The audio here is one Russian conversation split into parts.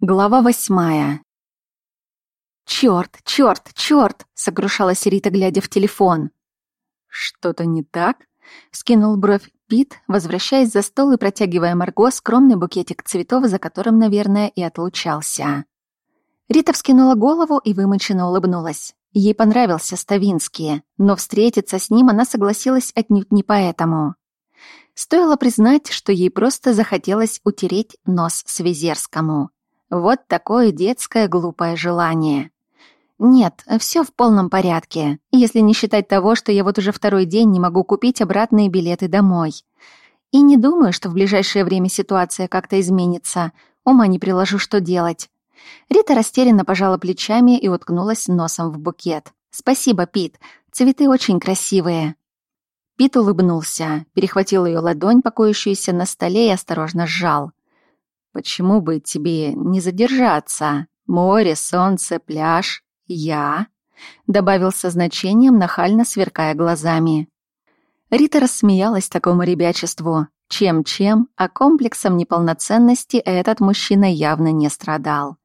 Глава восьмая. «Чёрт, чёрт, чёрт!» — сокрушалась Рита, глядя в телефон. «Что-то не так?» — скинул бровь Пит, возвращаясь за стол и протягивая Марго скромный букетик цветов, за которым, наверное, и отлучался. Рита вскинула голову и вымученно улыбнулась. Ей понравился Ставинский, но встретиться с ним она согласилась отнюдь не поэтому. Стоило признать, что ей просто захотелось утереть нос Свизерскому — вот такое детское глупое желание. Нет, все в полном порядке, если не считать того, что я вот уже второй день не могу купить обратные билеты домой. И не думаю, что в ближайшее время ситуация как-то изменится. Ума не приложу, что делать. Рита растерянно пожала плечами и уткнулась носом в букет. «Спасибо, Пит. Цветы очень красивые». Пит улыбнулся, перехватил ее ладонь, покоящуюся на столе, и осторожно сжал. Почему бы тебе не задержаться? Море, солнце, пляж, я...» Добавил со значением, нахально сверкая глазами. Рита рассмеялась такому ребячеству. Чем-чем, а комплексом неполноценности этот мужчина явно не страдал.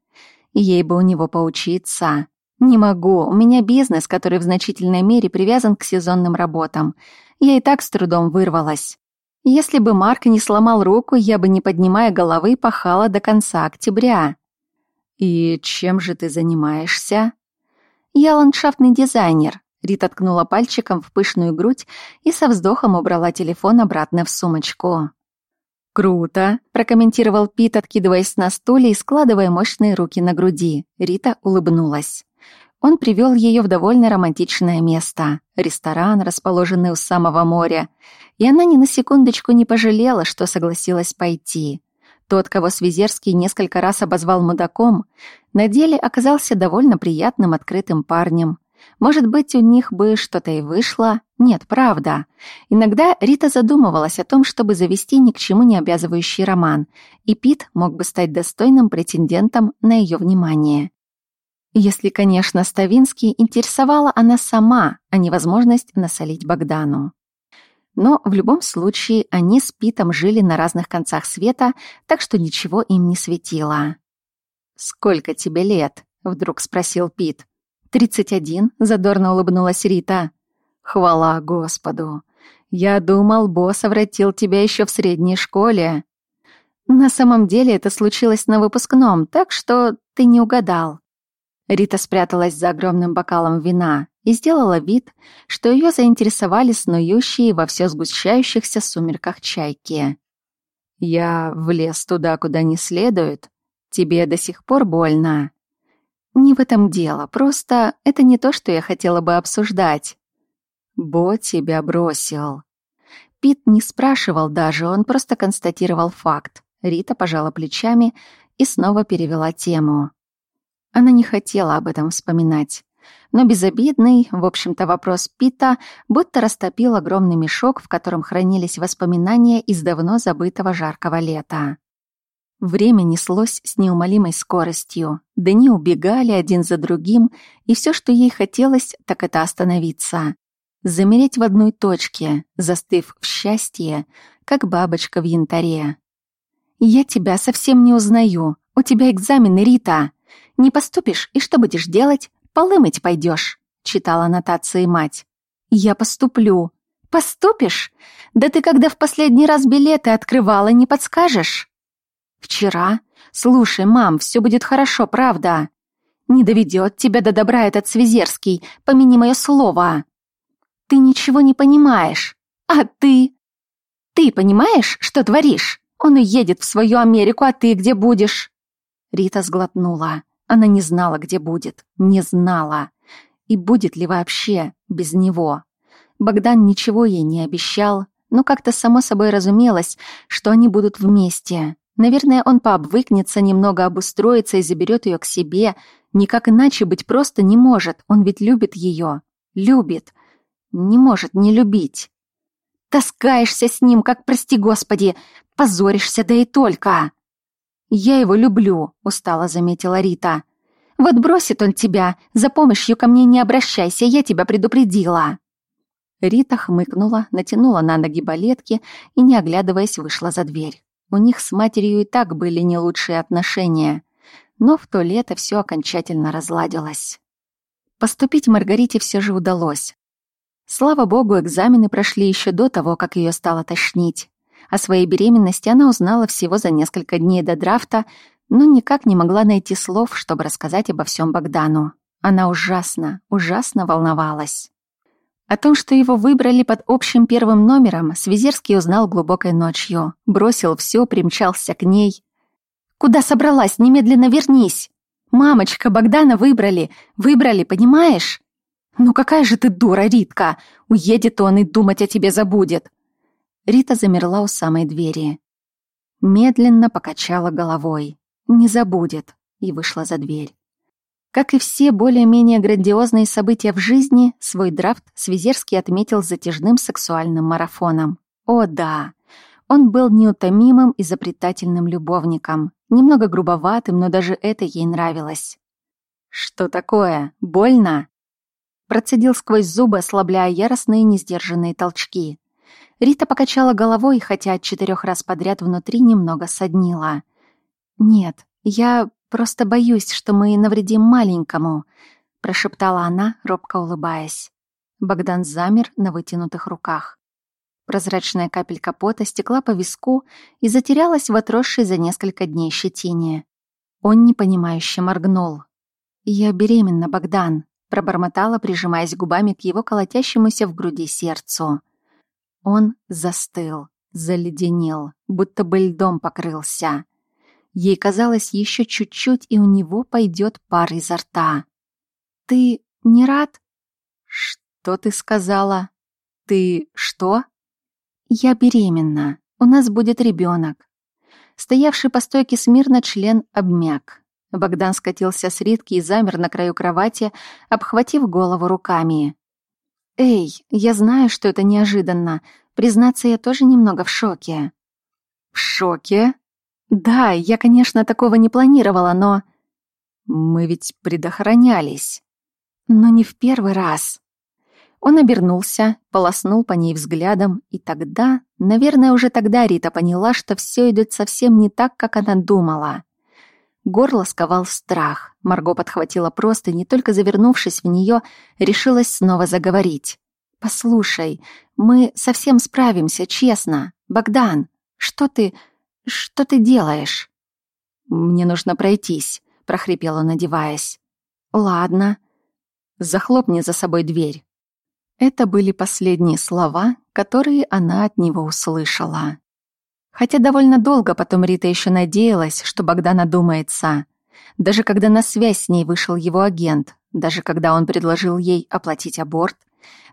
Ей бы у него поучиться. Не могу, у меня бизнес, который в значительной мере привязан к сезонным работам. Я и так с трудом вырвалась. Если бы Марк не сломал руку, я бы, не поднимая головы, пахала до конца октября. «И чем же ты занимаешься?» «Я ландшафтный дизайнер», — Рита ткнула пальчиком в пышную грудь и со вздохом убрала телефон обратно в сумочку. «Круто», — прокомментировал Пит, откидываясь на стуле и складывая мощные руки на груди. Рита улыбнулась. Он привел ее в довольно романтичное место. Ресторан, расположенный у самого моря. И она ни на секундочку не пожалела, что согласилась пойти. Тот, кого Свизерский несколько раз обозвал мудаком, на деле оказался довольно приятным открытым парнем. Может быть, у них бы что-то и вышло? Нет, правда. Иногда Рита задумывалась о том, чтобы завести ни к чему не обязывающий роман, и Пит мог бы стать достойным претендентом на ее внимание. Если, конечно, Ставинский интересовала она сама, а не возможность насолить Богдану. Но в любом случае они с Питом жили на разных концах света, так что ничего им не светило. «Сколько тебе лет?» — вдруг спросил Пит. «Тридцать один», — задорно улыбнулась Рита. «Хвала Господу! Я думал, босс совратил тебя еще в средней школе». «На самом деле это случилось на выпускном, так что ты не угадал. Рита спряталась за огромным бокалом вина и сделала вид, что ее заинтересовали снующие во все сгущающихся сумерках чайки. «Я влез туда, куда не следует. Тебе до сих пор больно?» «Не в этом дело, просто это не то, что я хотела бы обсуждать». «Бо тебя бросил». Пит не спрашивал даже, он просто констатировал факт. Рита пожала плечами и снова перевела тему. Она не хотела об этом вспоминать. Но безобидный, в общем-то, вопрос Пита будто растопил огромный мешок, в котором хранились воспоминания из давно забытого жаркого лета. Время неслось с неумолимой скоростью. Дни убегали один за другим, и все, что ей хотелось, так это остановиться. Замереть в одной точке, застыв в счастье, как бабочка в янтаре. «Я тебя совсем не узнаю. У тебя экзамены, Рита!» Не поступишь, и что будешь делать? Полы мыть пойдешь», — читала аннотации мать. «Я поступлю». «Поступишь? Да ты когда в последний раз билеты открывала, не подскажешь?» «Вчера? Слушай, мам, все будет хорошо, правда?» «Не доведет тебя до добра этот Свизерский, помяни мое слово!» «Ты ничего не понимаешь. А ты?» «Ты понимаешь, что творишь? Он уедет в свою Америку, а ты где будешь?» Рита сглотнула. Она не знала, где будет. Не знала. И будет ли вообще без него. Богдан ничего ей не обещал, но как-то само собой разумелось, что они будут вместе. Наверное, он пообвыкнется, немного обустроится и заберет ее к себе. Никак иначе быть просто не может. Он ведь любит ее. Любит. Не может не любить. Таскаешься с ним, как, прости господи, позоришься, да и только. «Я его люблю», — устало заметила Рита. «Вот бросит он тебя, за помощью ко мне не обращайся, я тебя предупредила». Рита хмыкнула, натянула на ноги балетки и, не оглядываясь, вышла за дверь. У них с матерью и так были не лучшие отношения. но в то лето все окончательно разладилось. Поступить Маргарите все же удалось. Слава богу, экзамены прошли еще до того, как ее стало тошнить. О своей беременности она узнала всего за несколько дней до драфта, но никак не могла найти слов, чтобы рассказать обо всем Богдану. Она ужасно, ужасно волновалась. О том, что его выбрали под общим первым номером, Свизерский узнал глубокой ночью. Бросил все, примчался к ней. «Куда собралась? Немедленно вернись!» «Мамочка, Богдана выбрали! Выбрали, понимаешь?» «Ну какая же ты дура, Ритка! Уедет он и думать о тебе забудет!» Рита замерла у самой двери. Медленно покачала головой. «Не забудет!» и вышла за дверь. Как и все более-менее грандиозные события в жизни, свой драфт Свизерский отметил затяжным сексуальным марафоном. О да! Он был неутомимым и запретательным любовником, немного грубоватым, но даже это ей нравилось. «Что такое? Больно?» Процедил сквозь зубы, ослабляя яростные несдержанные толчки. Рита покачала головой, хотя от четырех раз подряд внутри немного соднила. «Нет, я Просто боюсь, что мы навредим маленькому», — прошептала она, робко улыбаясь. Богдан замер на вытянутых руках. Прозрачная капелька пота стекла по виску и затерялась в отросшей за несколько дней щетине. Он непонимающе моргнул. «Я беременна, Богдан», — пробормотала, прижимаясь губами к его колотящемуся в груди сердцу. Он застыл, заледенел, будто бы льдом покрылся. Ей казалось еще чуть-чуть, и у него пойдет пар изо рта. «Ты не рад?» «Что ты сказала? Ты что?» «Я беременна. У нас будет ребенок. Стоявший по стойке смирно член обмяк. Богдан скатился с Ритки и замер на краю кровати, обхватив голову руками. «Эй, я знаю, что это неожиданно. Признаться, я тоже немного в шоке». «В шоке?» Да, я, конечно, такого не планировала, но... Мы ведь предохранялись. Но не в первый раз. Он обернулся, полоснул по ней взглядом, и тогда, наверное, уже тогда Рита поняла, что все идет совсем не так, как она думала. Горло сковал страх. Марго подхватила просто, не только завернувшись в нее, решилась снова заговорить. «Послушай, мы совсем справимся, честно. Богдан, что ты... «Что ты делаешь?» «Мне нужно пройтись», — прохрипел он, одеваясь. «Ладно». «Захлопни за собой дверь». Это были последние слова, которые она от него услышала. Хотя довольно долго потом Рита еще надеялась, что Богдан одумается. Даже когда на связь с ней вышел его агент, даже когда он предложил ей оплатить аборт,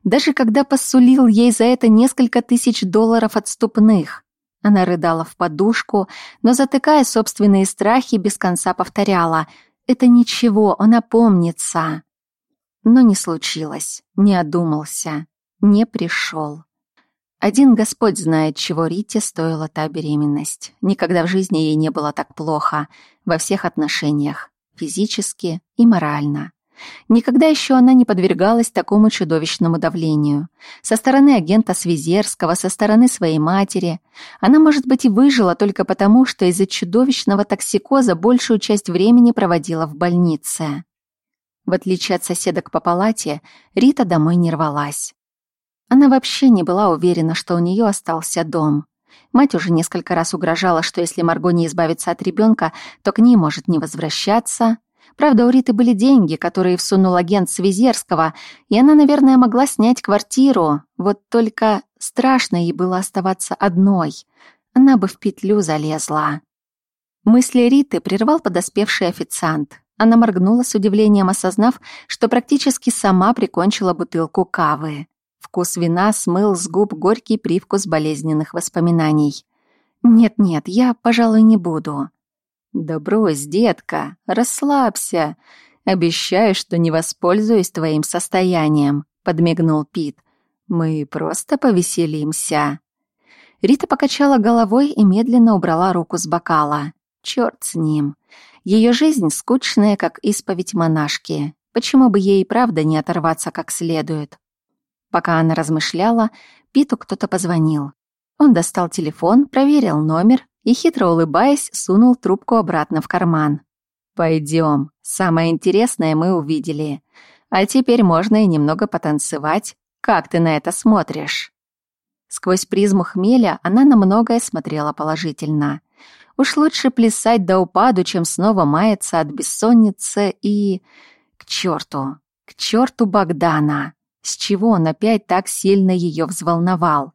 даже когда посулил ей за это несколько тысяч долларов отступных. Она рыдала в подушку, но, затыкая собственные страхи, без конца повторяла «Это ничего, он опомнится». Но не случилось, не одумался, не пришел. Один Господь знает, чего Рите стоила та беременность. Никогда в жизни ей не было так плохо, во всех отношениях, физически и морально. Никогда еще она не подвергалась такому чудовищному давлению. Со стороны агента Свизерского, со стороны своей матери. Она, может быть, и выжила только потому, что из-за чудовищного токсикоза большую часть времени проводила в больнице. В отличие от соседок по палате, Рита домой не рвалась. Она вообще не была уверена, что у нее остался дом. Мать уже несколько раз угрожала, что если Марго не избавится от ребенка, то к ней может не возвращаться – Правда, у Риты были деньги, которые всунул агент Свизерского, и она, наверное, могла снять квартиру. Вот только страшно ей было оставаться одной. Она бы в петлю залезла. Мысли Риты прервал подоспевший официант. Она моргнула с удивлением, осознав, что практически сама прикончила бутылку кавы. Вкус вина смыл с губ горький привкус болезненных воспоминаний. «Нет-нет, я, пожалуй, не буду». «Да брось, детка, расслабься. Обещаю, что не воспользуюсь твоим состоянием», — подмигнул Пит. «Мы просто повеселимся». Рита покачала головой и медленно убрала руку с бокала. Черт с ним. Ее жизнь скучная, как исповедь монашки. Почему бы ей и правда не оторваться как следует? Пока она размышляла, Питу кто-то позвонил. Он достал телефон, проверил номер и, хитро улыбаясь, сунул трубку обратно в карман. Пойдем. Самое интересное мы увидели. А теперь можно и немного потанцевать. Как ты на это смотришь?» Сквозь призму хмеля она на многое смотрела положительно. Уж лучше плясать до упаду, чем снова маяться от бессонницы и... К черту! К черту Богдана! С чего он опять так сильно ее взволновал?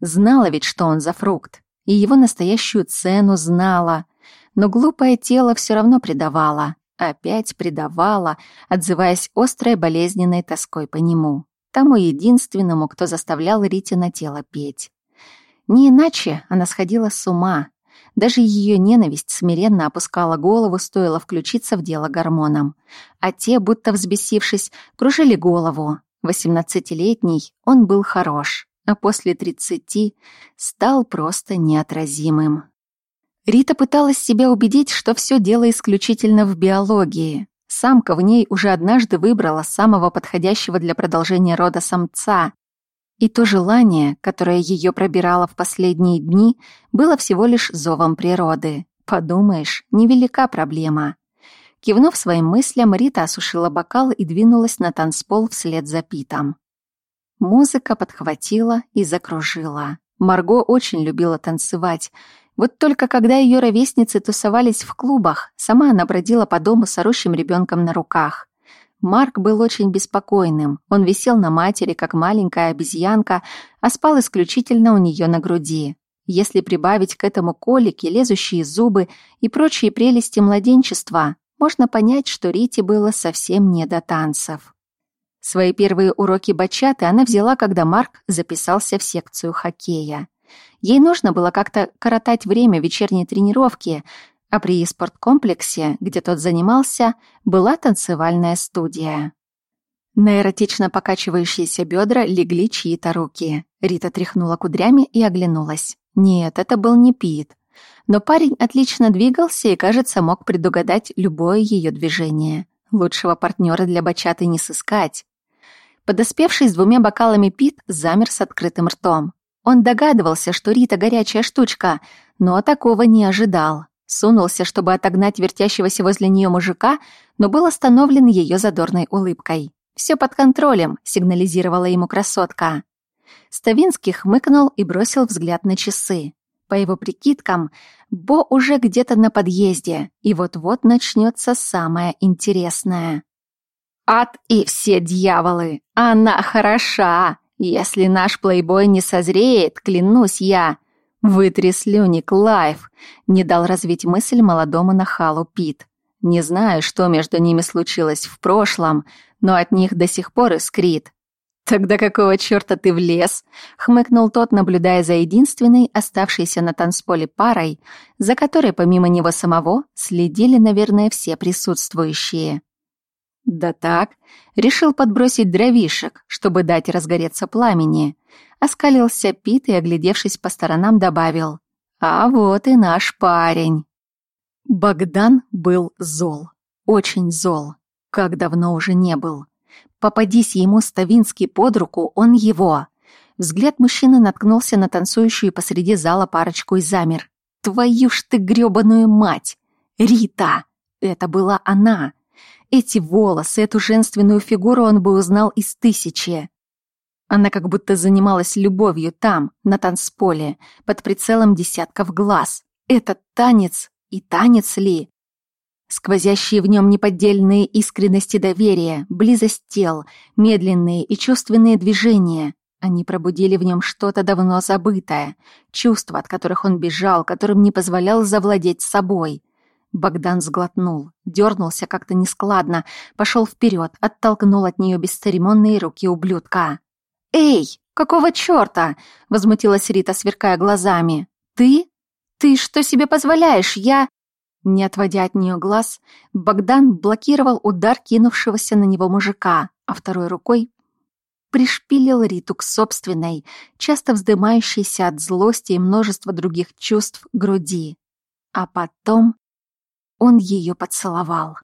Знала ведь, что он за фрукт, и его настоящую цену знала. Но глупое тело все равно предавало, опять предавало, отзываясь острой болезненной тоской по нему тому единственному, кто заставлял Рите на тело петь. Не иначе она сходила с ума. Даже ее ненависть смиренно опускала голову, стоило включиться в дело гормонам. А те, будто взбесившись, кружили голову. Восемнадцатилетний он был хорош, а после тридцати стал просто неотразимым. Рита пыталась себя убедить, что все дело исключительно в биологии, Самка в ней уже однажды выбрала самого подходящего для продолжения рода самца. И то желание, которое ее пробирало в последние дни, было всего лишь зовом природы. Подумаешь, невелика проблема. Кивнув своим мыслям, Рита осушила бокал и двинулась на танцпол вслед за Питом. Музыка подхватила и закружила. Марго очень любила танцевать, вот только когда ее ровесницы тусовались в клубах, сама она бродила по дому с орущим ребенком на руках. Марк был очень беспокойным. Он висел на матери, как маленькая обезьянка, а спал исключительно у нее на груди. Если прибавить к этому колики, лезущие зубы и прочие прелести младенчества, можно понять, что Рите было совсем не до танцев. Свои первые уроки бачаты она взяла, когда Марк записался в секцию хоккея. Ей нужно было как-то коротать время вечерней тренировки, а при спорткомплексе, где тот занимался, была танцевальная студия. На эротично покачивающиеся бедра легли чьи-то руки. Рита тряхнула кудрями и оглянулась. Нет, это был не Пит. Но парень отлично двигался и, кажется, мог предугадать любое ее движение. Лучшего партнера для бачаты не сыскать. Подоспевший с двумя бокалами Пит замер с открытым ртом. Он догадывался, что Рита горячая штучка, но такого не ожидал. Сунулся, чтобы отогнать вертящегося возле нее мужика, но был остановлен ее задорной улыбкой. «Все под контролем», — сигнализировала ему красотка. Ставинский хмыкнул и бросил взгляд на часы. По его прикидкам, Бо уже где-то на подъезде, и вот-вот начнется самое интересное. «Ад и все дьяволы! Она хороша!» Если наш плейбой не созреет, клянусь я, вытри слюни, Клайв, не дал развить мысль молодому нахалу Пит. Не знаю, что между ними случилось в прошлом, но от них до сих пор искрит. «Тогда какого черта ты влез?» — хмыкнул тот, наблюдая за единственной, оставшейся на танцполе парой, за которой помимо него самого следили, наверное, все присутствующие. Да так, решил подбросить дровишек, чтобы дать разгореться пламени. Оскалился Пит и, оглядевшись по сторонам, добавил. А вот и наш парень. Богдан был зол. Очень зол. Как давно уже не был. Попадись ему Ставинский под руку, он его. Взгляд мужчины наткнулся на танцующую посреди зала парочку и замер. «Твою ж ты грёбаную мать! Рита!» Это была она. Эти волосы, эту женственную фигуру он бы узнал из тысячи. Она как будто занималась любовью там, на танцполе, под прицелом десятков глаз. Этот танец и танец ли? Сквозящие в нем неподдельные искренности доверия, близость тел, медленные и чувственные движения. Они пробудили в нем что-то давно забытое, чувства, от которых он бежал, которым не позволял завладеть собой. Богдан сглотнул, дернулся как-то нескладно, пошел вперед, оттолкнул от нее бесцеремонные руки ублюдка. «Эй, какого черта?» — возмутилась Рита, сверкая глазами. «Ты? Ты что себе позволяешь? Я...» Не отводя от нее глаз, Богдан блокировал удар кинувшегося на него мужика, а второй рукой пришпилил Риту к собственной, часто вздымающейся от злости и множества других чувств груди. А потом он ее поцеловал.